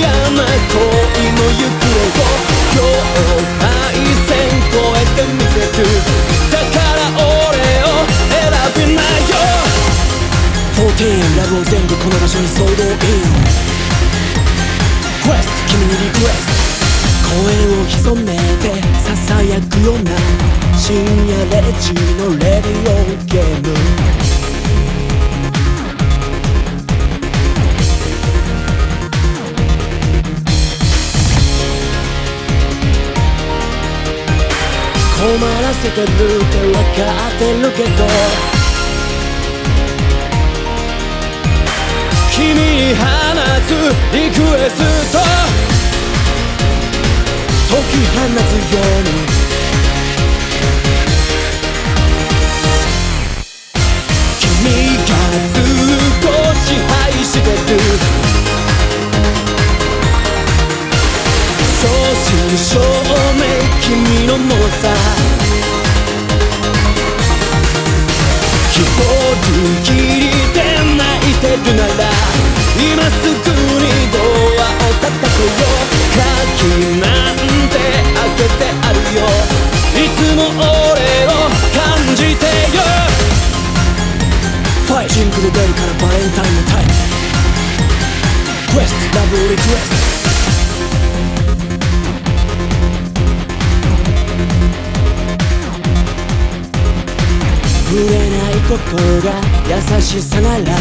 やな恋の行方を境界線越えてみせる。だから俺を選びなよ。14ラブを全部この場所に総動員クエスト君にリクエスト。声を潜めて囁くような。深夜0時のレディオまらせてるって分かってるけど。君に放つリクエスト。解き放つように。一人きりで泣いてるなら今すぐにドアを叩くよ鍵なんて開けてあるよいつも俺を感じてよ。ファイシングルベルからバレンタインのタイム。クエストラブルリクエスト心が優しさならさ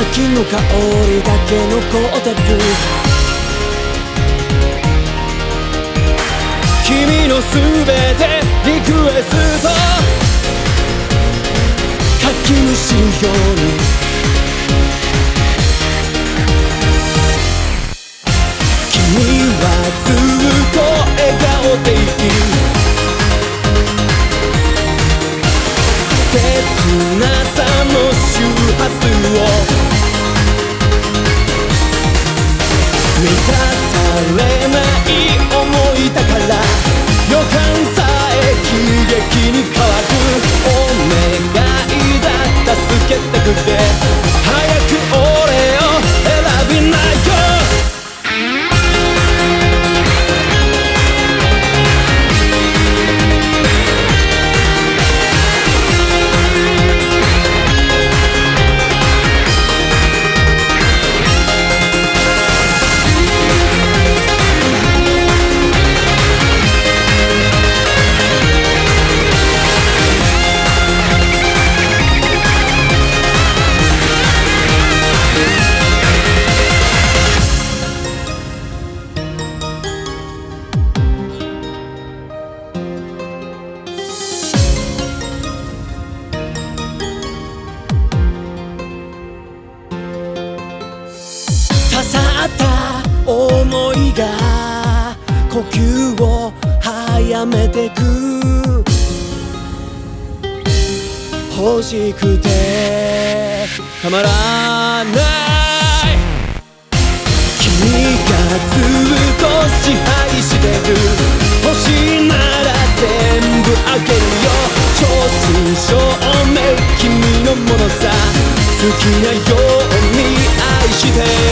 っきの香りだけ残ってる君のすべてリクエストかきむしように満たされ思いが呼吸を早めてく。欲しくて。たまらない。君がずっと支配してる。欲しいなら全部あげるよ。正真正銘君のものさ。好きなように愛して。君がず